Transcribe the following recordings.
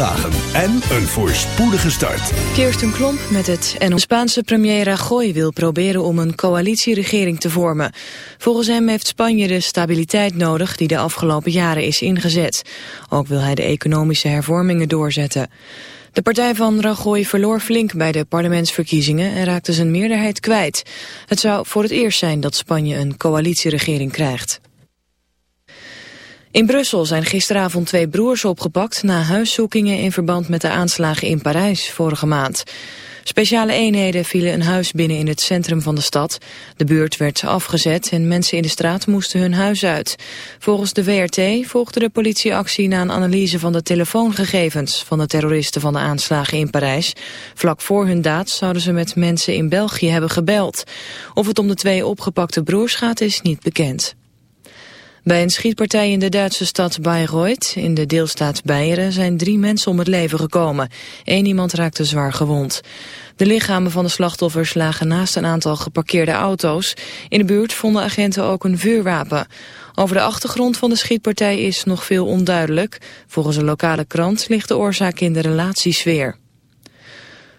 dagen en een voorspoedige start. Kirsten Klomp met het en Spaanse premier Rajoy wil proberen om een coalitieregering te vormen. Volgens hem heeft Spanje de stabiliteit nodig die de afgelopen jaren is ingezet. Ook wil hij de economische hervormingen doorzetten. De partij van Rajoy verloor flink bij de parlementsverkiezingen en raakte zijn meerderheid kwijt. Het zou voor het eerst zijn dat Spanje een coalitieregering krijgt. In Brussel zijn gisteravond twee broers opgepakt na huiszoekingen in verband met de aanslagen in Parijs vorige maand. Speciale eenheden vielen een huis binnen in het centrum van de stad. De buurt werd afgezet en mensen in de straat moesten hun huis uit. Volgens de WRT volgde de politieactie na een analyse van de telefoongegevens van de terroristen van de aanslagen in Parijs. Vlak voor hun daad zouden ze met mensen in België hebben gebeld. Of het om de twee opgepakte broers gaat is niet bekend. Bij een schietpartij in de Duitse stad Bayreuth in de deelstaat Beieren zijn drie mensen om het leven gekomen. Eén iemand raakte zwaar gewond. De lichamen van de slachtoffers lagen naast een aantal geparkeerde auto's. In de buurt vonden agenten ook een vuurwapen. Over de achtergrond van de schietpartij is nog veel onduidelijk. Volgens een lokale krant ligt de oorzaak in de relatiesfeer.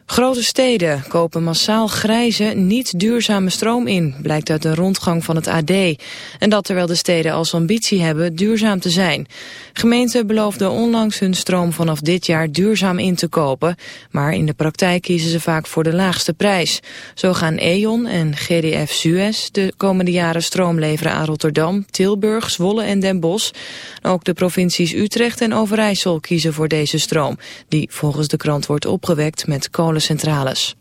Grote steden kopen massaal grijze, niet duurzame stroom in, blijkt uit een rondgang van het AD. En dat terwijl de steden als ambitie hebben duurzaam te zijn. Gemeenten beloofden onlangs hun stroom vanaf dit jaar duurzaam in te kopen, maar in de praktijk kiezen ze vaak voor de laagste prijs. Zo gaan E.ON en GDF Suez de komende jaren stroom leveren aan Rotterdam, Tilburg, Zwolle en Den Bosch. Ook de provincies Utrecht en Overijssel kiezen voor deze stroom, die volgens de krant wordt opgewekt met kolen centrales.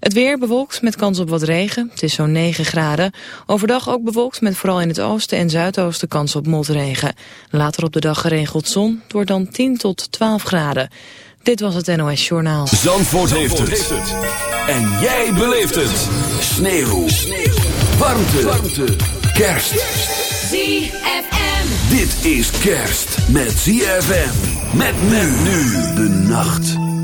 Het weer bewolkt met kans op wat regen. Het is zo'n 9 graden. Overdag ook bewolkt met vooral in het oosten en zuidoosten kans op motregen. Later op de dag geregeld zon. Wordt dan 10 tot 12 graden. Dit was het NOS Journaal. Zandvoort, heeft, het. En jij beleeft het. Sneeuw. Sneeuw. Warmte. Warmte. Kerst. ZFM. Dit is kerst met ZFM. Met men nu de nacht.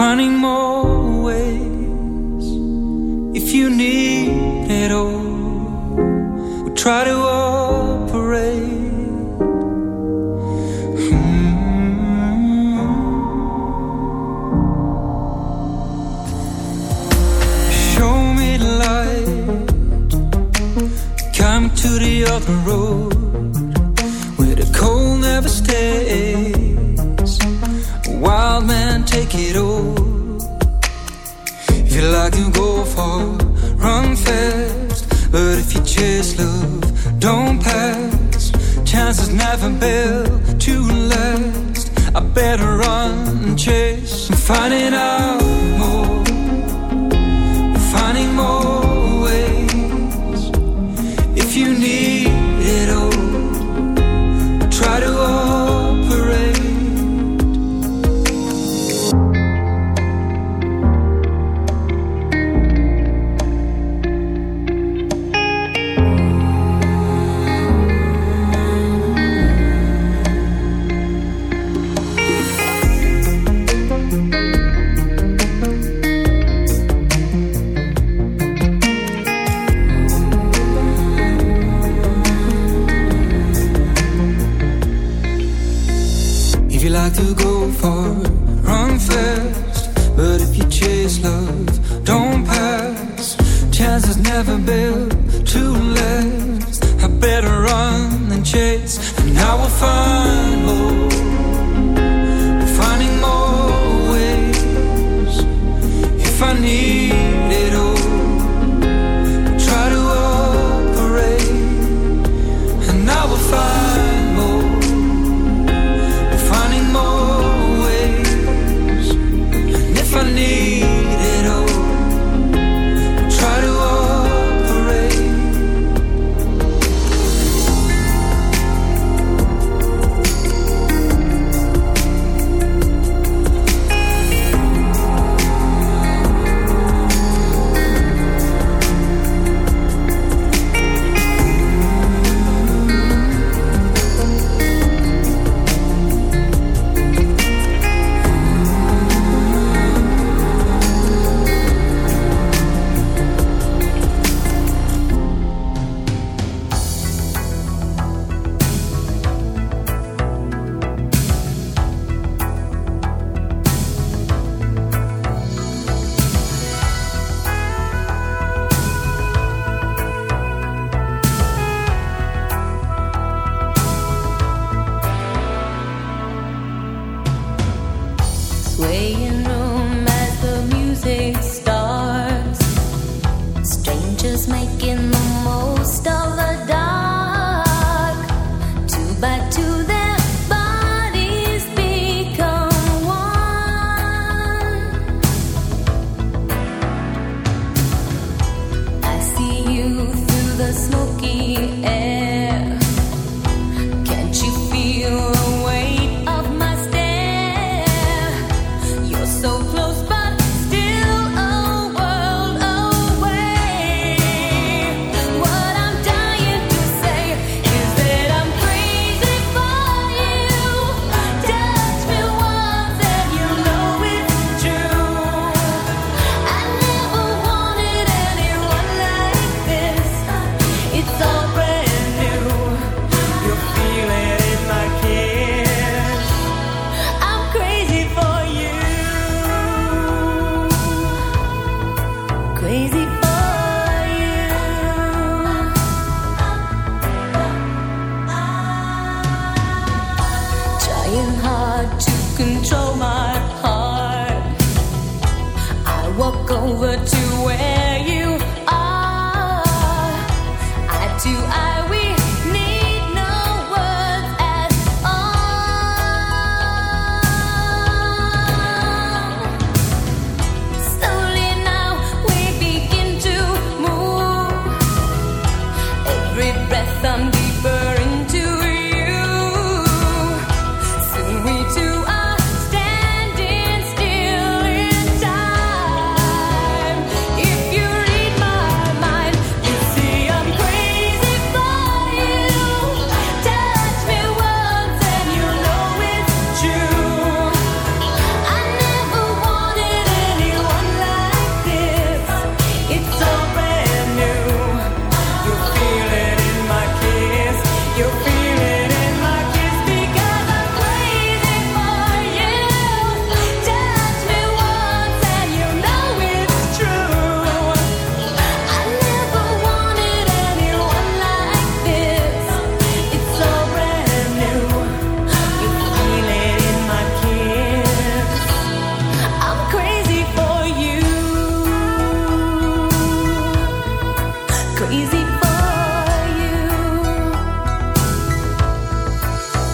finding more ways if you need it all. We'll try to operate. Come to the other road where the cold never stays. A wild man, take it all. I can go far, run fast. But if you chase love, don't pass. Chances never built to last. I better run and chase. I'm finding out.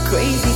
crazy.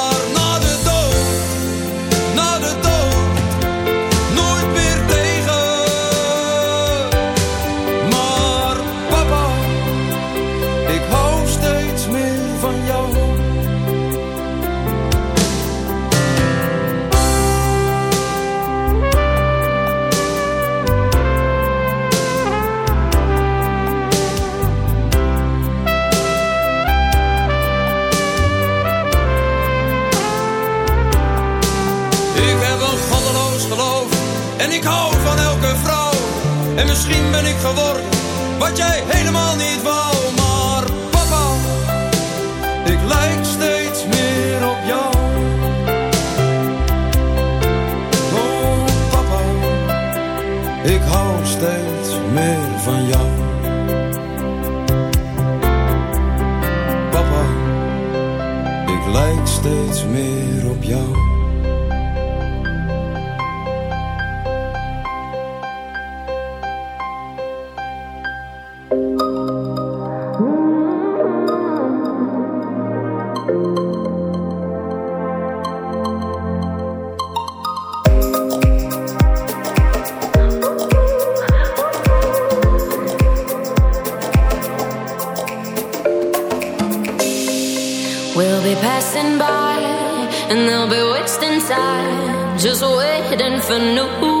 ben ik geworden wat jij helemaal niet wou. Maar papa, ik lijk steeds meer op jou. Oh papa, ik hou steeds meer van jou. Papa, ik lijk steeds meer op jou. Just waiting for new.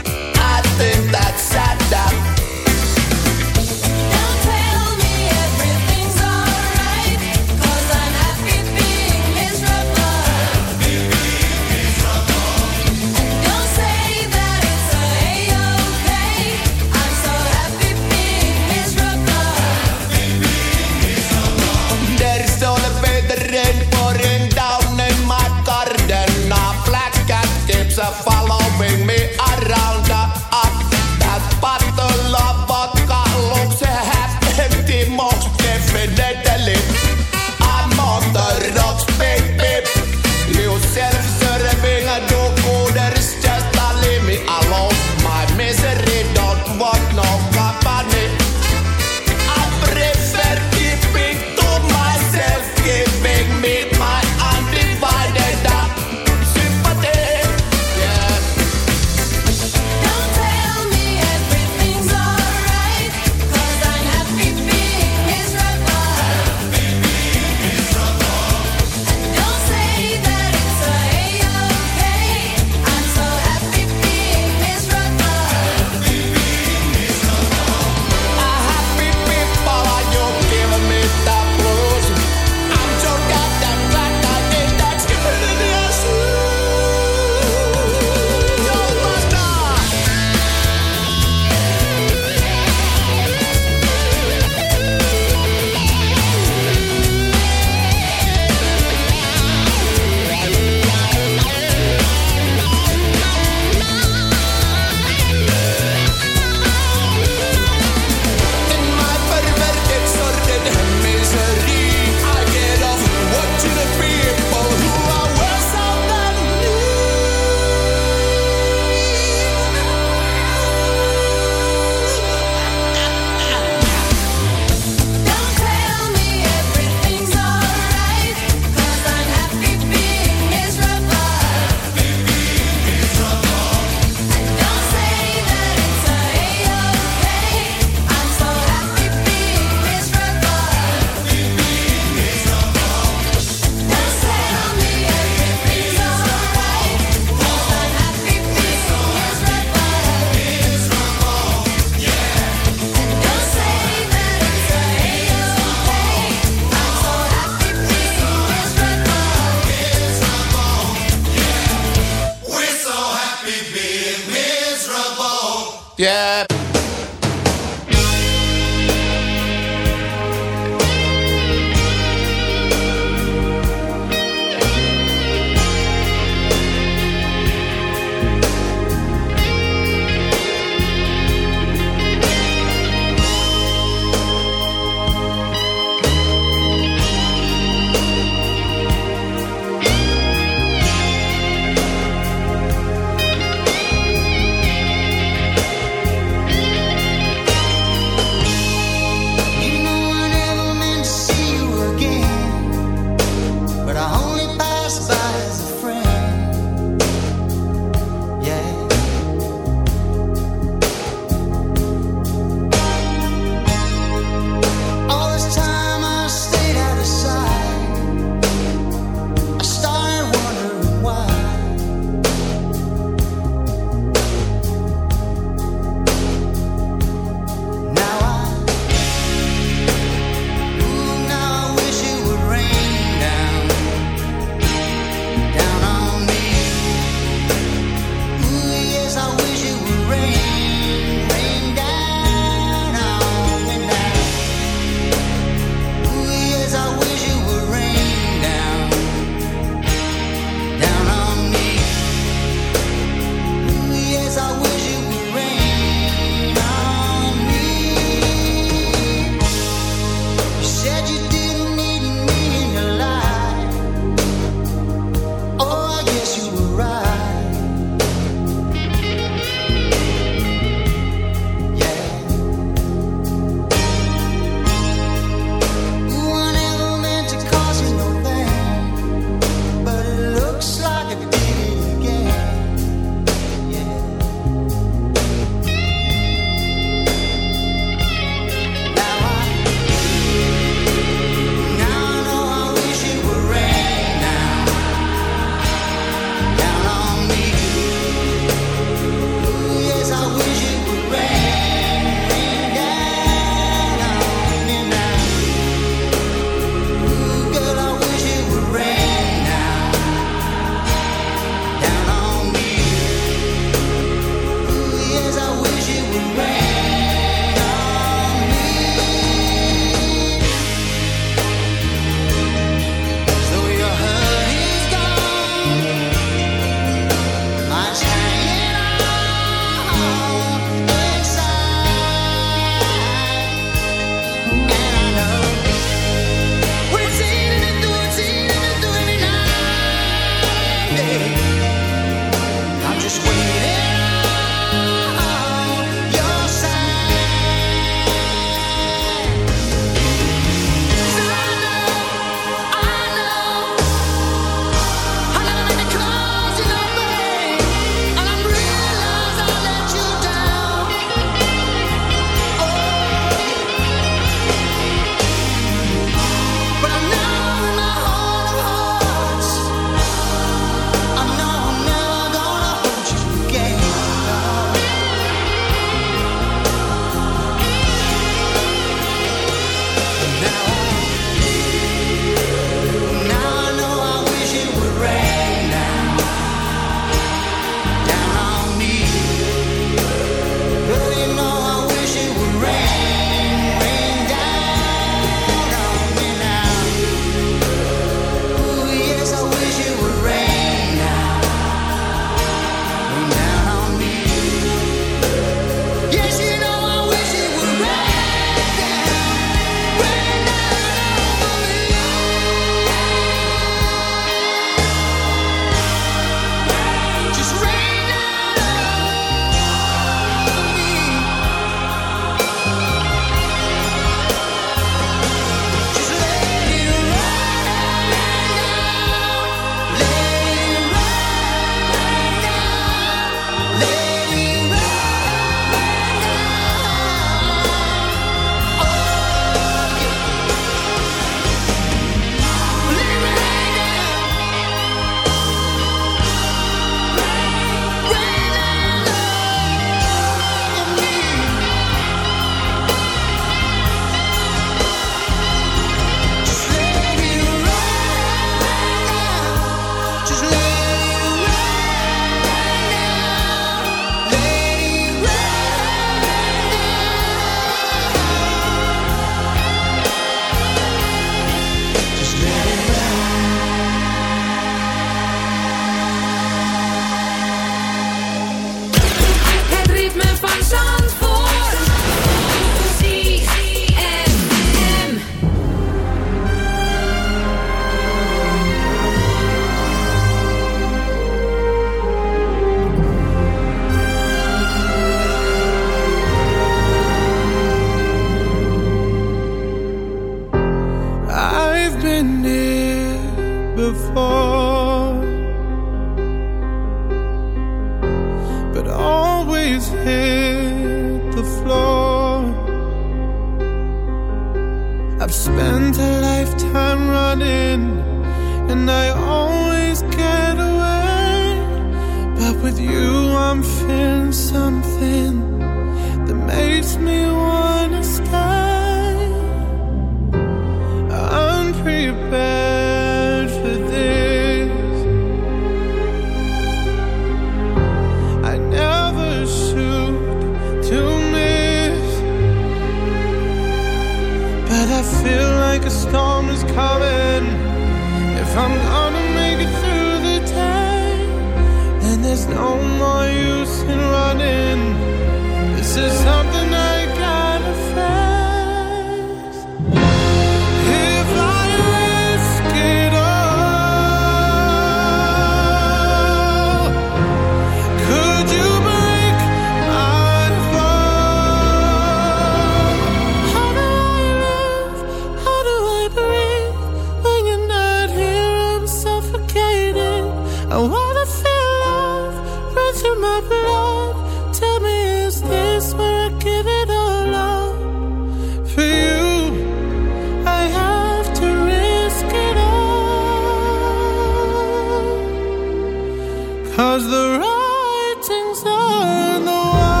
As the writing's on the wall.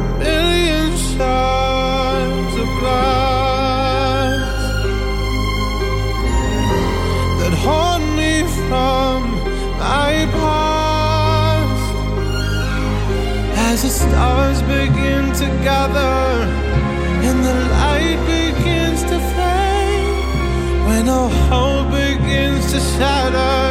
A million shards of glass that haunt me from my past as the stars begin to gather. societal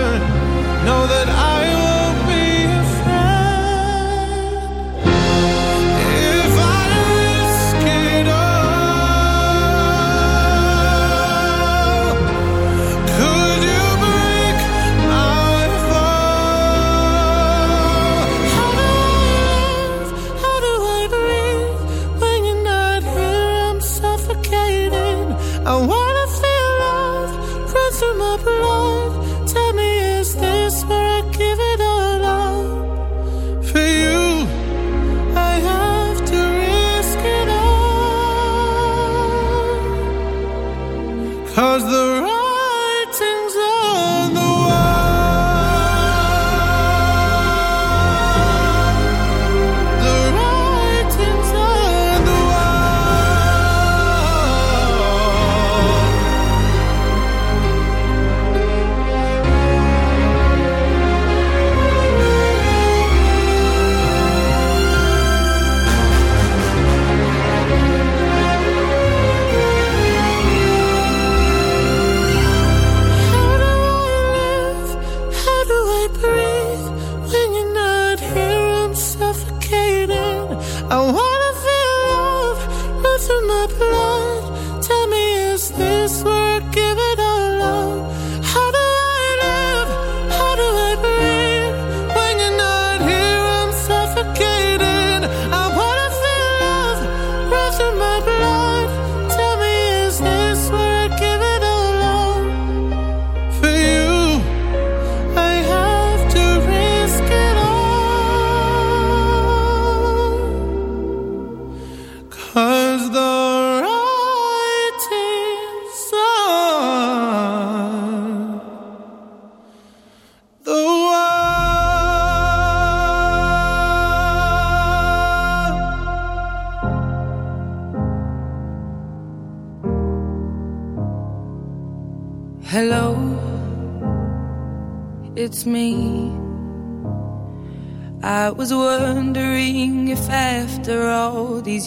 breathe when you're not here. I'm suffocating. I wanna feel love run through my blood.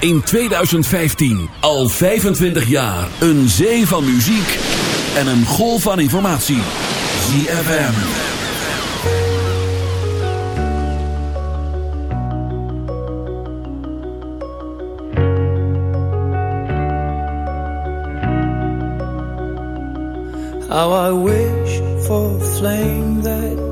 in 2015. Al 25 jaar. Een zee van muziek en een golf van informatie. ZFM. How I wish for a flame that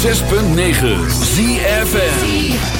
106.9 ZFN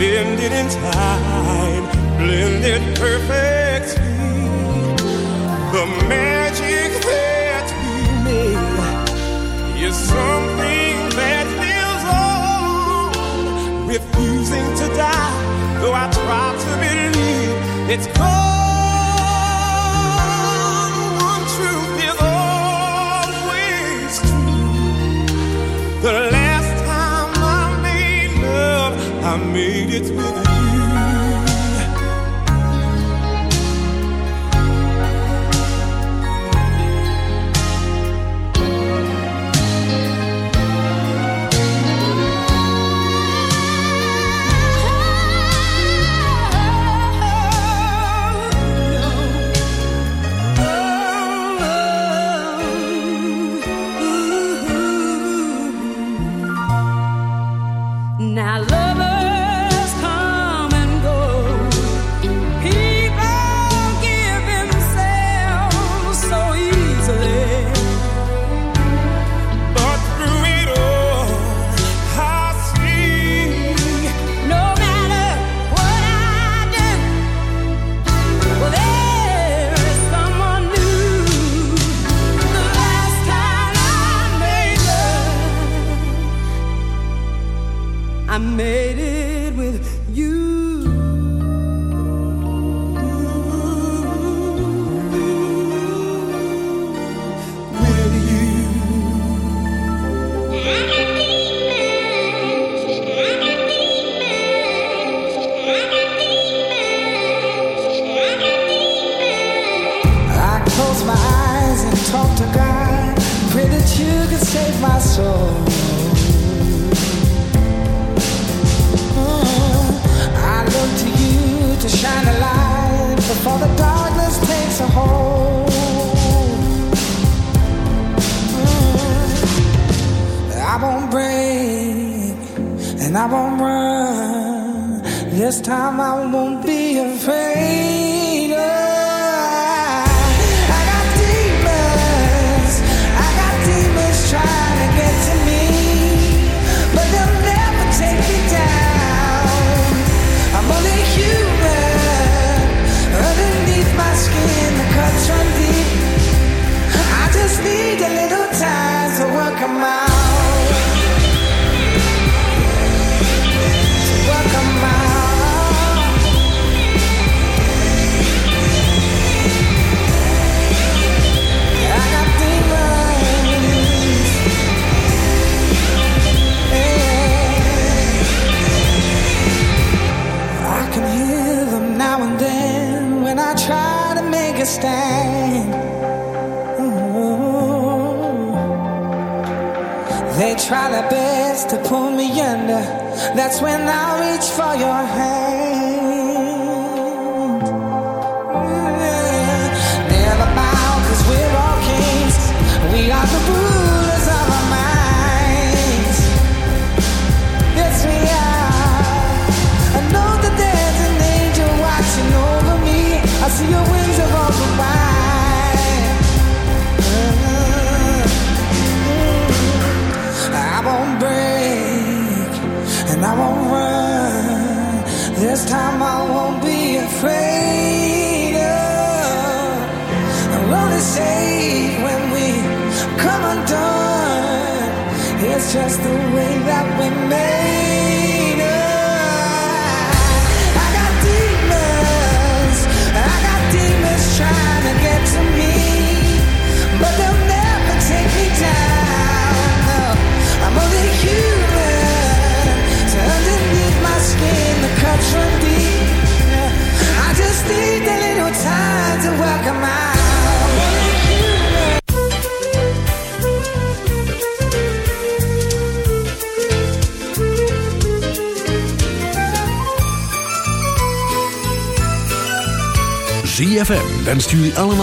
bended in time, blended perfectly. The magic that we made is something that feels old, refusing to die. Though I try to believe it's gone. Jullie allemaal...